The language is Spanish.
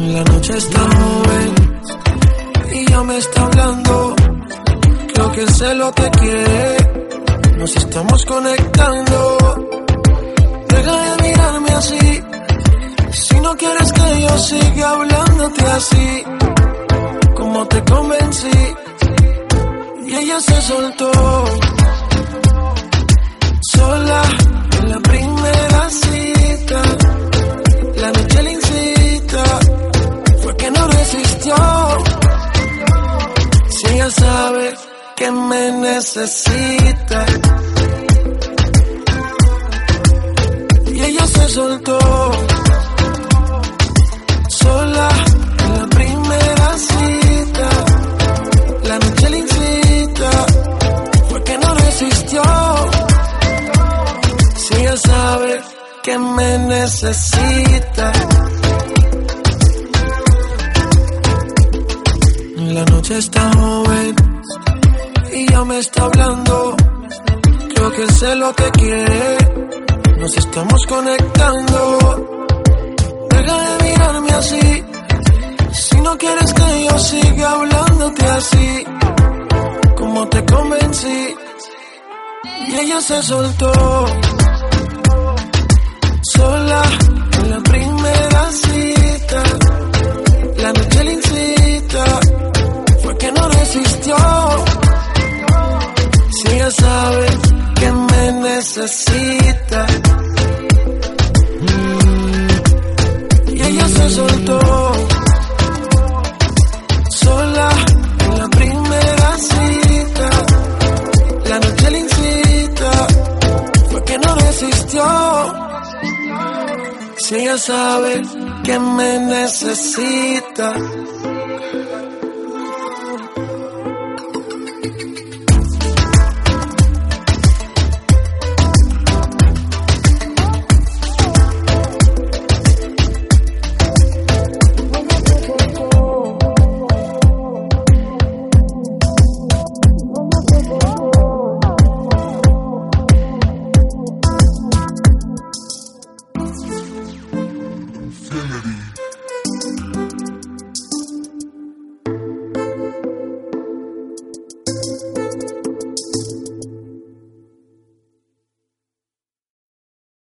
La noche está joven y ya me está hablando. Creo que sé lo que quiere. Nos estamos conectando. Deja de mirarme así. Si no quieres que yo siga hablándote así, como te convencí. Y ella se soltó. Resistió. Si ella sabe que me necesita. Y ella se soltó. Sola en la primera cita. La noche le incita. Fue que no resistió. Si ella sabe que me necesita. Noche está joven y ya me está hablando. Creo que sé lo que quiere. Nos estamos conectando. Deja de mirarme así. Si no quieres que yo siga hablándote así, como te convencí. Y ella se soltó. Sola Si ella sabe que me necesita. Mm. Y ella se soltó. Sola en la primera cita. La noche le incita. Fue que no resistió. Si ella sabe que me necesita.